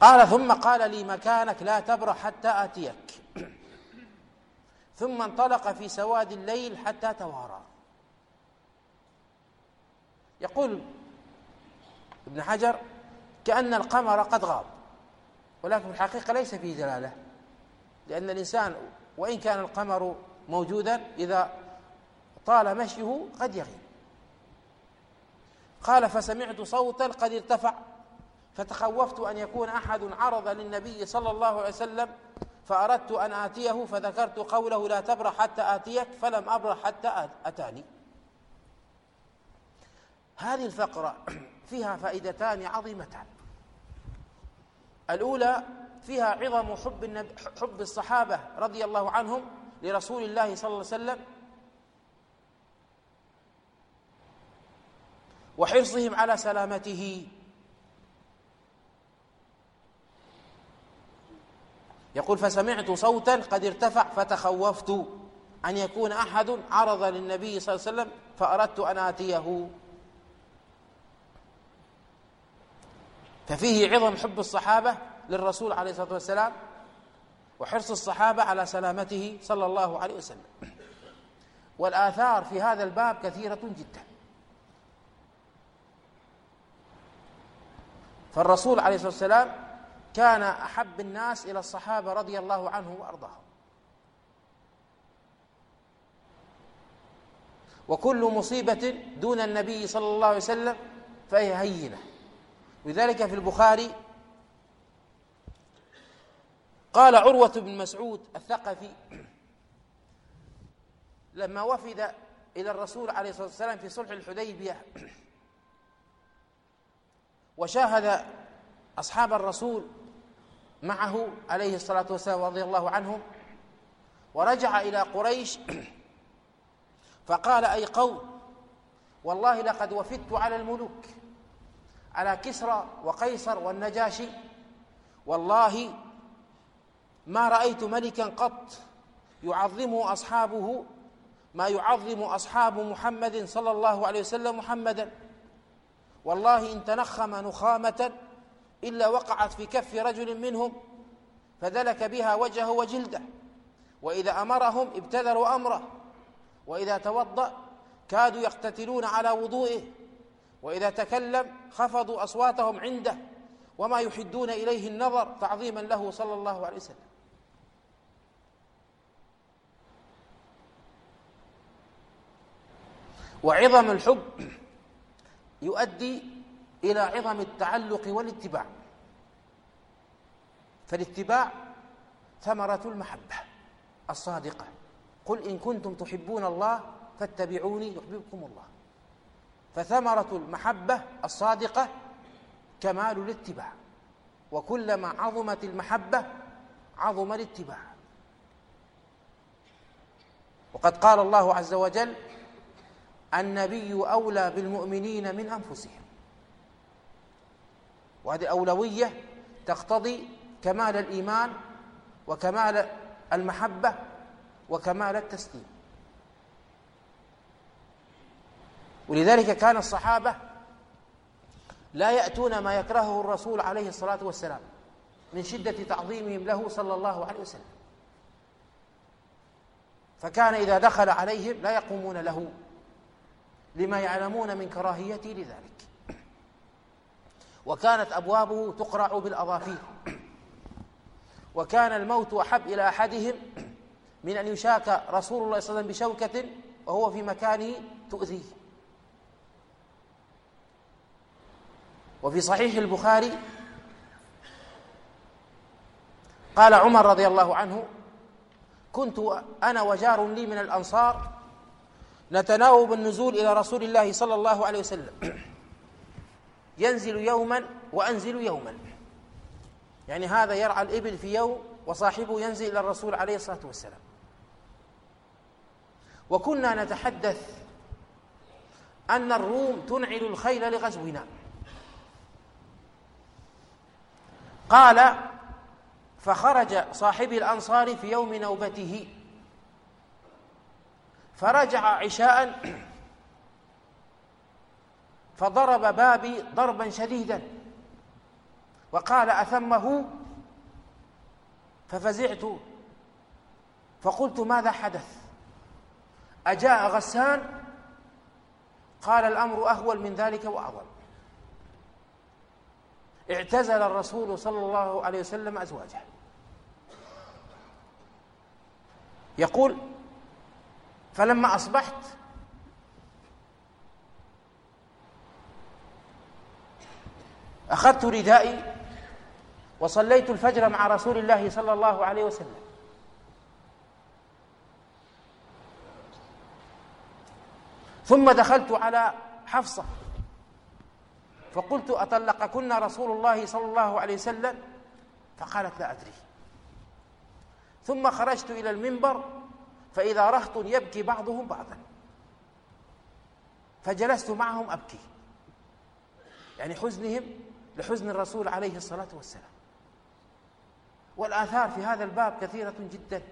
قال ثم قال لي مكانك لا تبرح حتى آتيك. ثم انطلق في سواد الليل حتى توارى. يقول ابن حجر كأن القمر قد غاب ولكن الحقيقة ليس فيه دلالة لأن الإنسان وإن كان القمر موجودا إذا طال مشيه قد يغيب. قال فسمعت صوتا قد ارتفع. فتخوفت أن يكون أحد عرض للنبي صلى الله عليه وسلم فأردت أن آتيه فذكرت قوله لا تبرح حتى آتيك فلم أبرح حتى أتاني. هذه الفقرة فيها فائدتان عظيمتان. الأولى فيها عظم حب النبي حب الصحابة رضي الله عنهم لرسول الله صلى الله عليه وسلم وحرصهم على سلامته. يقول فسمعت صوتا قد ارتفع فتخوفت أن يكون أحد عرض للنبي صلى الله عليه وسلم فأردت أن آتيه. ففيه عظم حب الصحابة للرسول عليه الصلاة والسلام وحرص الصحابة على سلامته صلى الله عليه وسلم. والآثار في هذا الباب كثيرة جدا. فالرسول عليه الصلاة والسلام كان أحب الناس إلى الصحابة رضي الله عنهم وأرضاهم. وكل مصيبة دون النبي صلى الله عليه وسلم فهي هينة. لذلك في البخاري. قال عروة بن مسعود الثقفي لما وفد إلى الرسول عليه الصلاة والسلام في صلح الحديبية وشاهد أصحاب الرسول معه عليه الصلاة والسلام رضي الله عنهم ورجع إلى قريش. فقال أي قوم والله لقد وفدت على الملوك على كسرى وقيصر والنجاشي. والله ما رأيت ملكا قط يعظمه أصحابه ما يعظم أصحاب محمد صلى الله عليه وسلم محمدا. والله إن تنخم نخامة إلا وقعت في كف رجل منهم فدلك بها وجهه وجلده. وإذا أمرهم ابتذروا أمره. وإذا توضأ كادوا يقتتلون على وضوئه. وإذا تكلم خفضوا أصواتهم عنده. وما يحدون إليه النظر تعظيما له صلى الله عليه وسلم. وعظم الحب يؤدي إلى عظم التعلق والاتباع. فالاتباع ثمرة المحبة الصادقة. قل إن كنتم تحبون الله فاتبعوني يحببكم الله. فثمرة المحبة الصادقة كمال الاتباع. وكلما عظمت المحبة عظم الاتباع. وقد قال الله عز وجل النبي أولى بالمؤمنين من أنفسهم. وهذه أولوية تقتضي كمال الإيمان وكمال المحبة وكمال التسليم. ولذلك كان الصحابة لا يأتون ما يكرهه الرسول عليه الصلاة والسلام من شدة تعظيمهم له صلى الله عليه وسلم. فكان إذا دخل عليهم لا يقومون له لما يعلمون من كراهيته لذلك. وكانت أبوابه تقرع بالأظافير. وكان الموت أحب إلى أحدهم من أن يشاك رسول الله صلى الله عليه وسلم بشوكة وهو في مكانه تؤذيه. وفي صحيح البخاري قال عمر رضي الله عنه كنت أنا وجار لي من الأنصار نتناوب النزول إلى رسول الله صلى الله عليه وسلم. ينزل يوما وأنزل يوما. يعني هذا يرعى الإبل في يوم وصاحبه ينزل إلى الرسول عليه الصلاة والسلام. وكنا نتحدث أن الروم تنعل الخيل لغزونا. قال فخرج صاحب الأنصار في يوم نوبته. فرجع عشاء فضرب بابي ضربا شديدا. وقال أثمه ففزعت. فقلت ماذا حدث؟ أجاء غسان؟ قال الأمر أهول من ذلك وأعظم اعتزل الرسول صلى الله عليه وسلم أزواجه. يقول فلما أصبحت أخذت ردائي وصليت الفجر مع رسول الله صلى الله عليه وسلم. ثم دخلت على حفصة. فقلت أطلقكن رسول الله صلى الله عليه وسلم؟ فقالت لا أدري. ثم خرجت إلى المنبر فإذا رهط يبكي بعضهم بعضا. فجلست معهم أبكي. يعني حزنهم لحزن الرسول عليه الصلاة والسلام. والآثار في هذا الباب كثيرة جدا.